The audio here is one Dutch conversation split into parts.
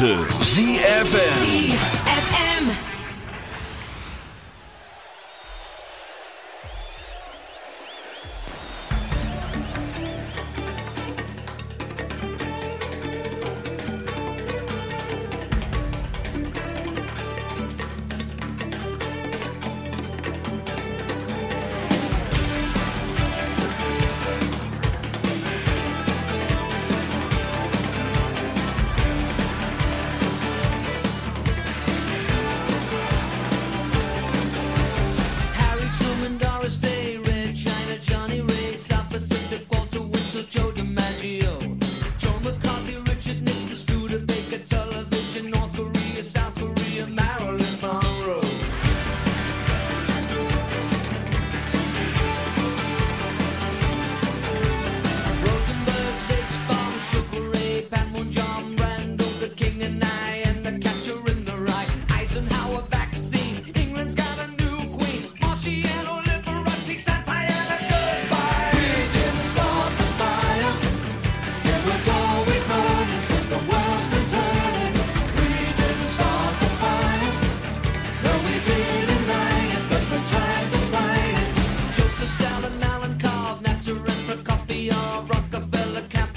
106.9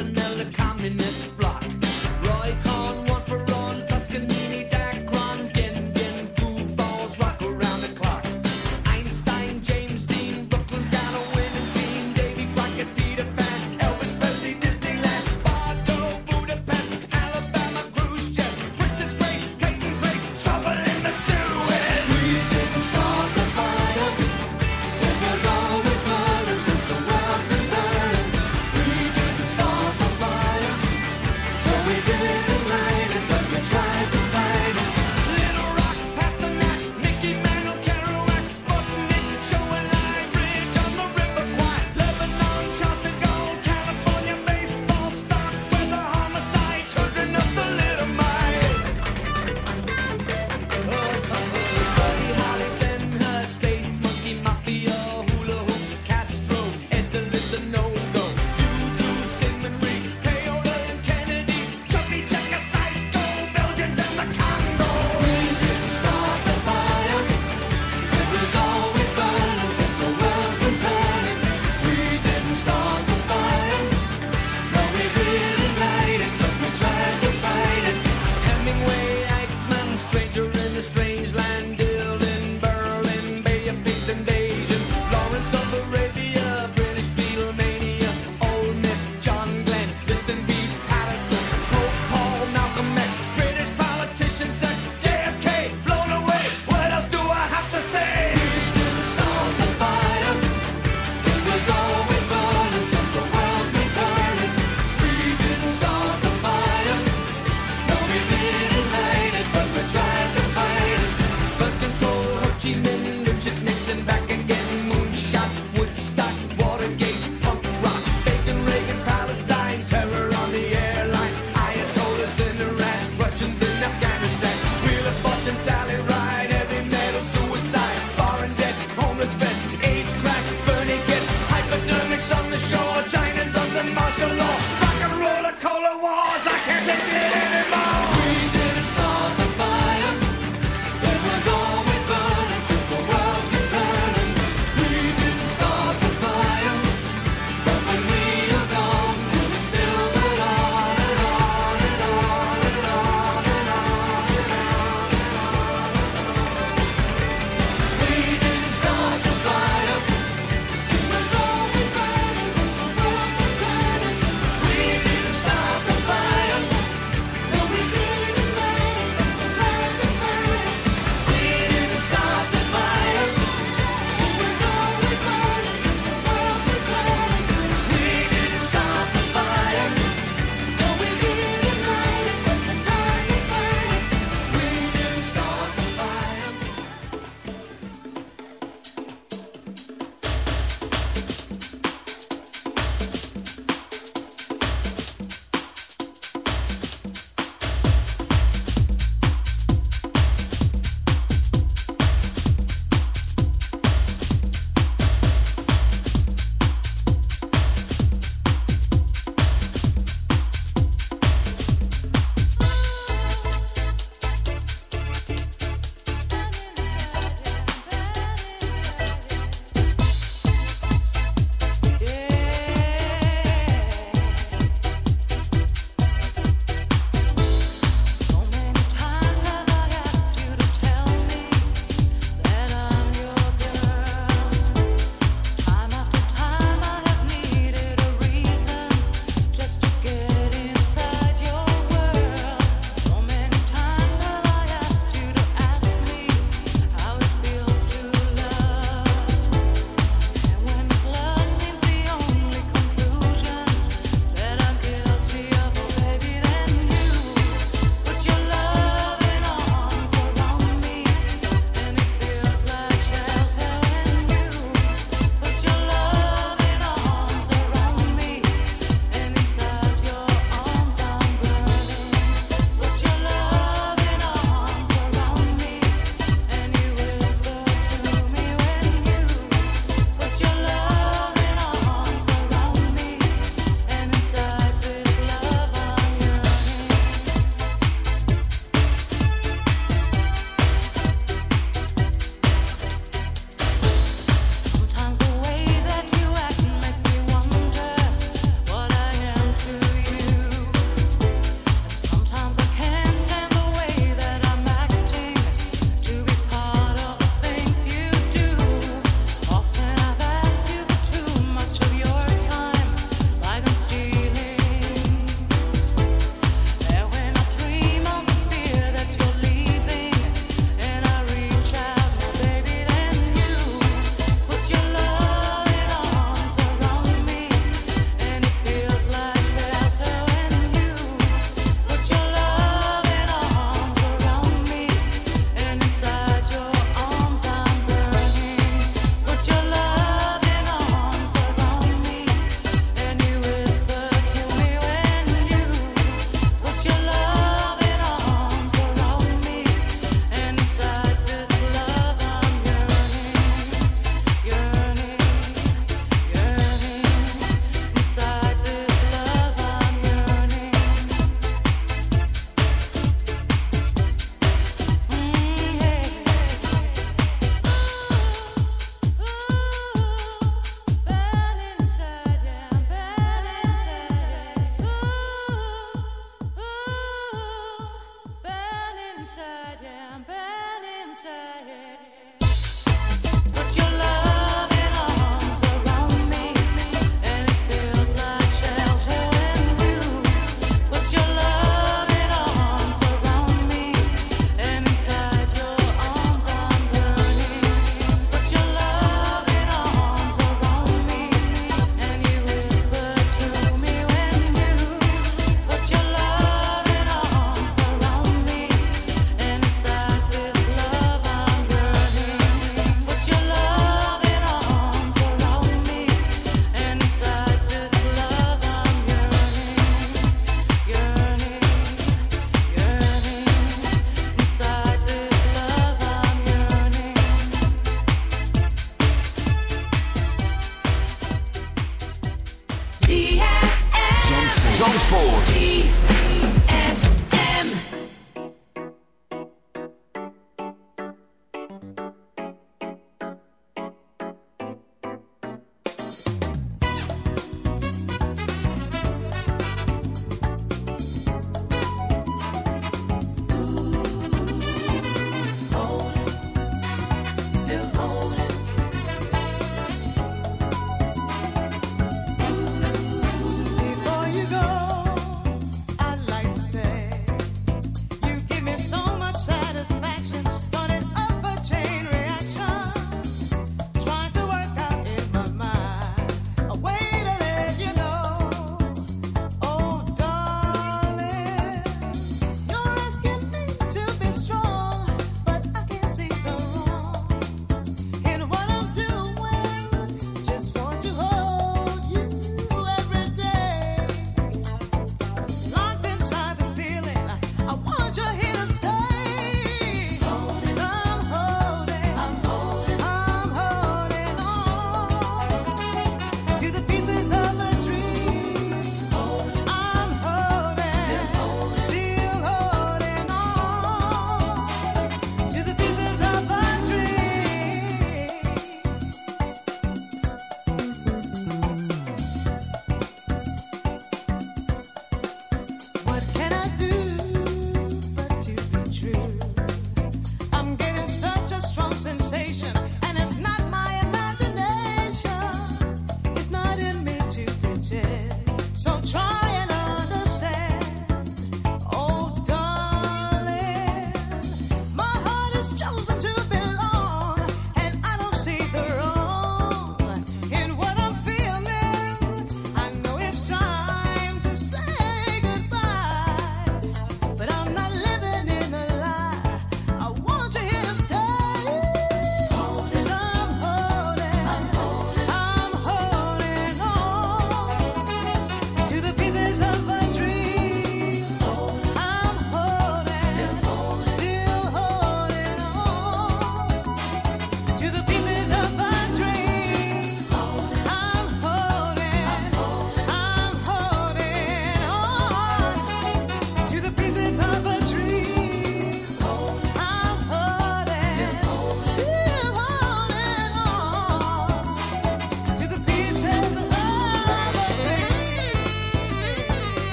up another communist block.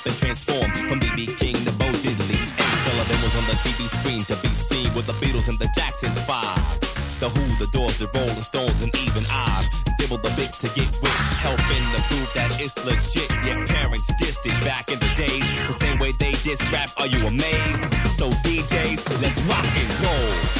switched and transformed from BB King to Bo Diddley. And Sullivan was on the TV screen to be seen with the Beatles and the Jackson 5. The Who, the Doors, the Rolling Stones, and even I've dibbled the bits to get with, helping the prove that it's legit. Your parents dissed it back in the days, the same way they diss rap. Are you amazed? So DJs, let's rock and roll.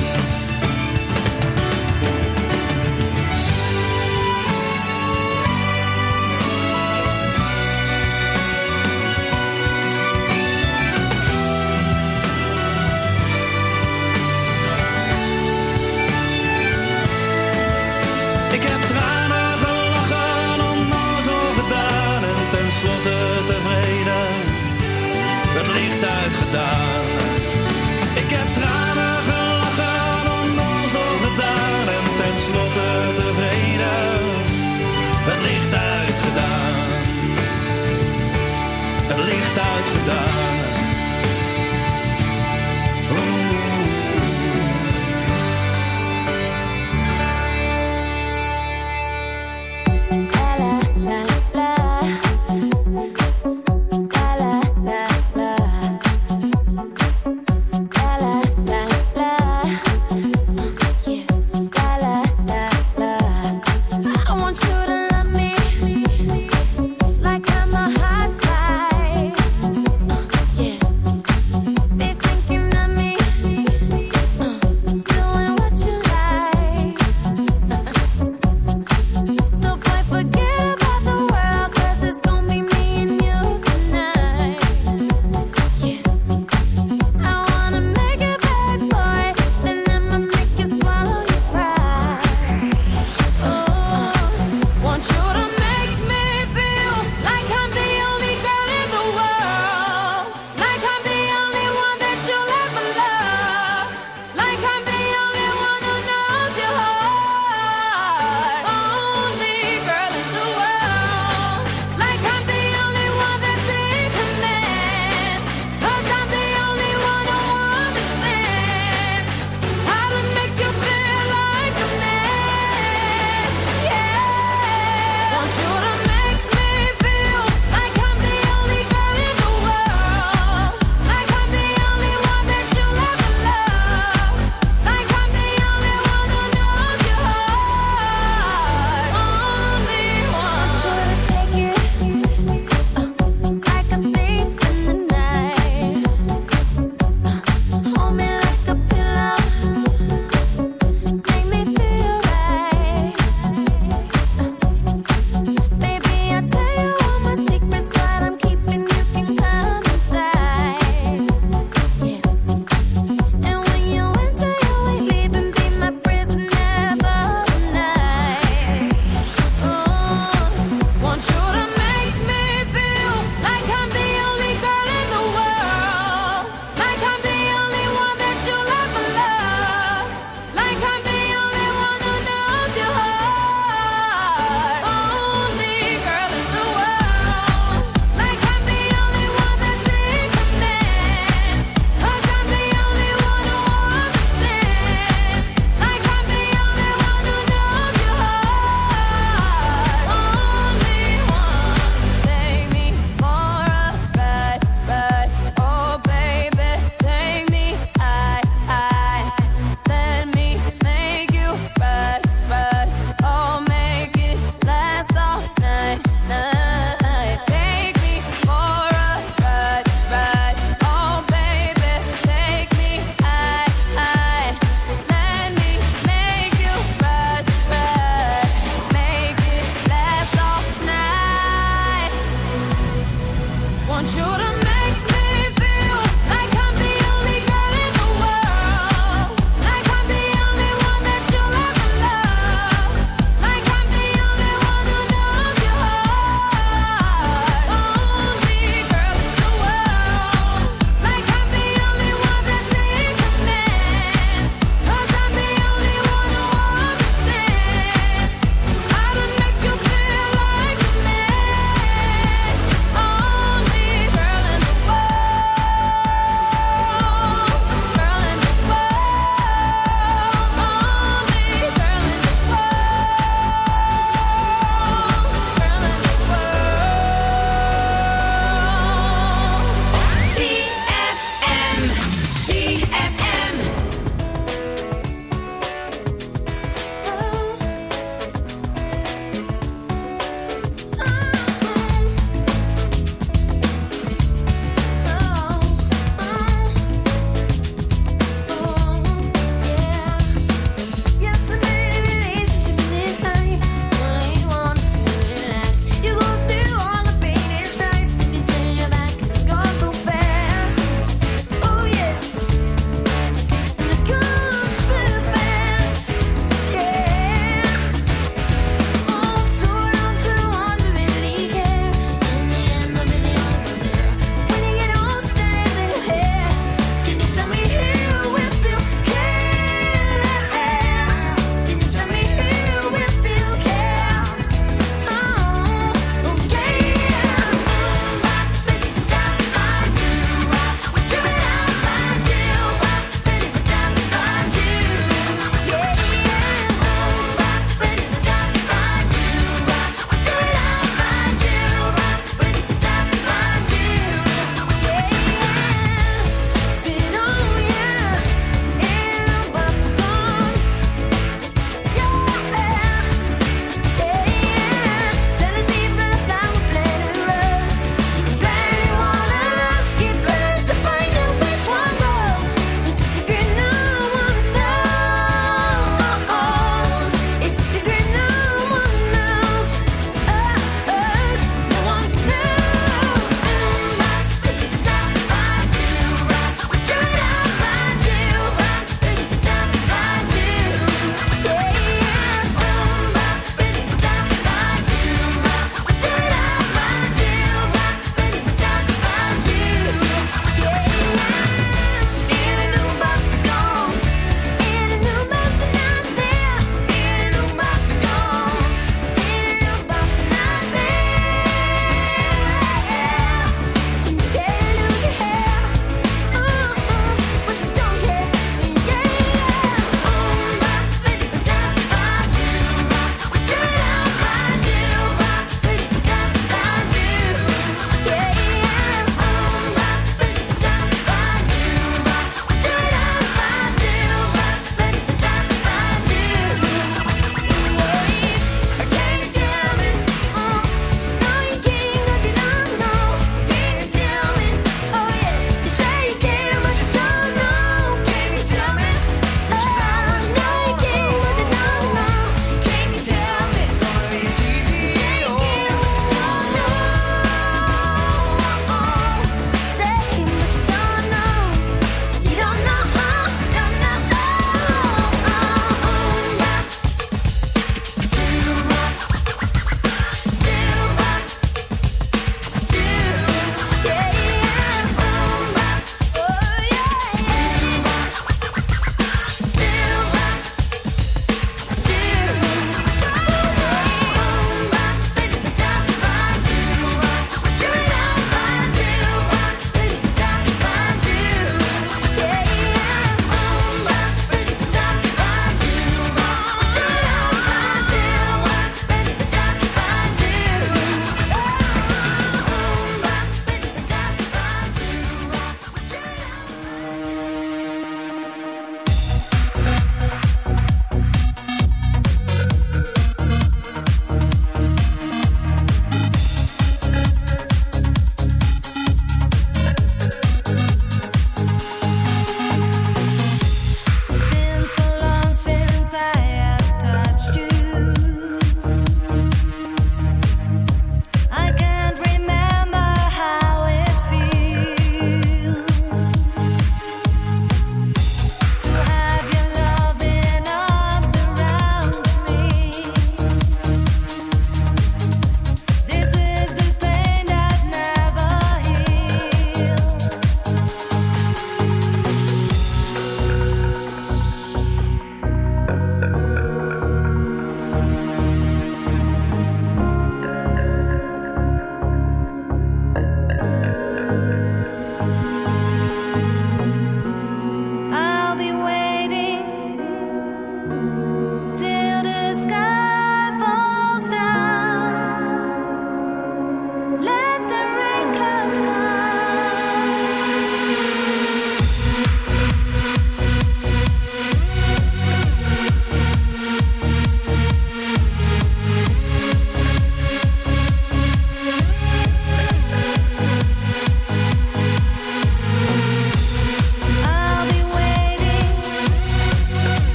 echt uitgedaagd.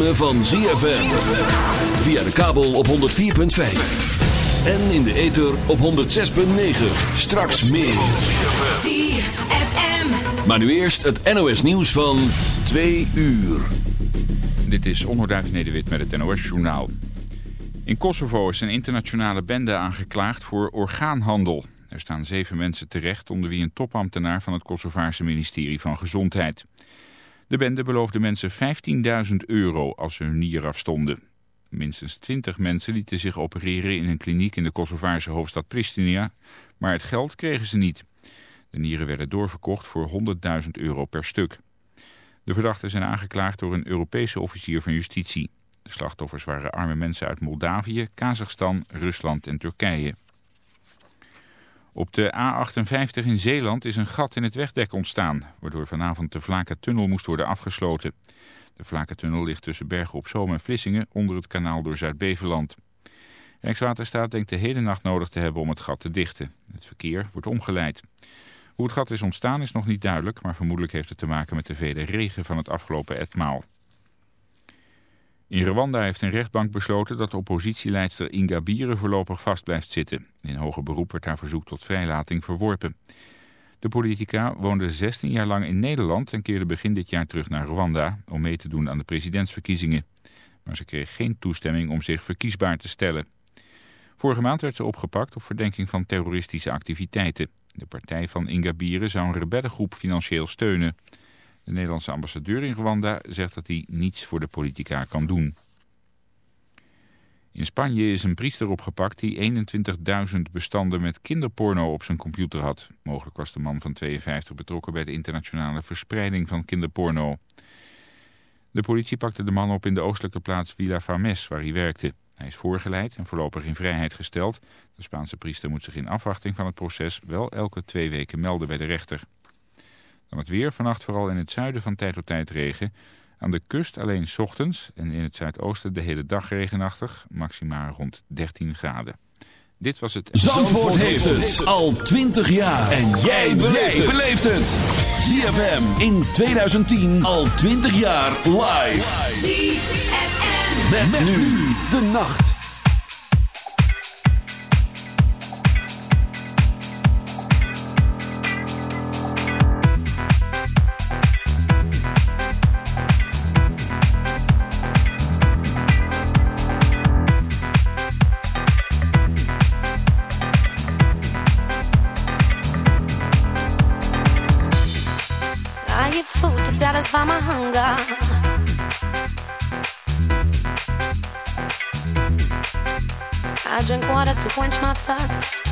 Ritme van ZFM. Via de kabel op 104.5. En in de ether op 106.9. Straks meer. ZFM. Maar nu eerst het NOS nieuws van 2 uur. Dit is Onderduif Nederwit met het NOS Journaal. In Kosovo is een internationale bende aangeklaagd voor orgaanhandel. Er staan zeven mensen terecht, onder wie een topambtenaar van het Kosovaarse ministerie van Gezondheid. De bende beloofde mensen 15.000 euro als ze hun nier afstonden. Minstens 20 mensen lieten zich opereren in een kliniek in de Kosovaarse hoofdstad Pristina, maar het geld kregen ze niet. De nieren werden doorverkocht voor 100.000 euro per stuk. De verdachten zijn aangeklaagd door een Europese officier van justitie. De slachtoffers waren arme mensen uit Moldavië, Kazachstan, Rusland en Turkije. Op de A58 in Zeeland is een gat in het wegdek ontstaan, waardoor vanavond de Vlakentunnel moest worden afgesloten. De Vlakentunnel ligt tussen Bergen op Zoom en Vlissingen onder het kanaal door Zuid-Beveland. Rijkswaterstaat denkt de hele nacht nodig te hebben om het gat te dichten. Het verkeer wordt omgeleid. Hoe het gat is ontstaan is nog niet duidelijk, maar vermoedelijk heeft het te maken met de vele regen van het afgelopen etmaal. In Rwanda heeft een rechtbank besloten dat oppositieleidster Ingabire voorlopig vast blijft zitten. In hoger beroep werd haar verzoek tot vrijlating verworpen. De politica woonde 16 jaar lang in Nederland en keerde begin dit jaar terug naar Rwanda om mee te doen aan de presidentsverkiezingen. Maar ze kreeg geen toestemming om zich verkiesbaar te stellen. Vorige maand werd ze opgepakt op verdenking van terroristische activiteiten. De partij van Ingabire zou een rebellengroep financieel steunen. De Nederlandse ambassadeur in Rwanda zegt dat hij niets voor de politica kan doen. In Spanje is een priester opgepakt die 21.000 bestanden met kinderporno op zijn computer had. Mogelijk was de man van 52 betrokken bij de internationale verspreiding van kinderporno. De politie pakte de man op in de oostelijke plaats Villa Fames, waar hij werkte. Hij is voorgeleid en voorlopig in vrijheid gesteld. De Spaanse priester moet zich in afwachting van het proces wel elke twee weken melden bij de rechter. Dan het weer, vannacht vooral in het zuiden van tijd tot tijd regen. Aan de kust alleen 's ochtends en in het zuidoosten de hele dag regenachtig, maximaal rond 13 graden. Dit was het... Zandvoort heeft het al 20 jaar. En jij beleeft het. ZFM in 2010 al 20 jaar live. ZFM. Met, nu de nacht. Quench my thirst.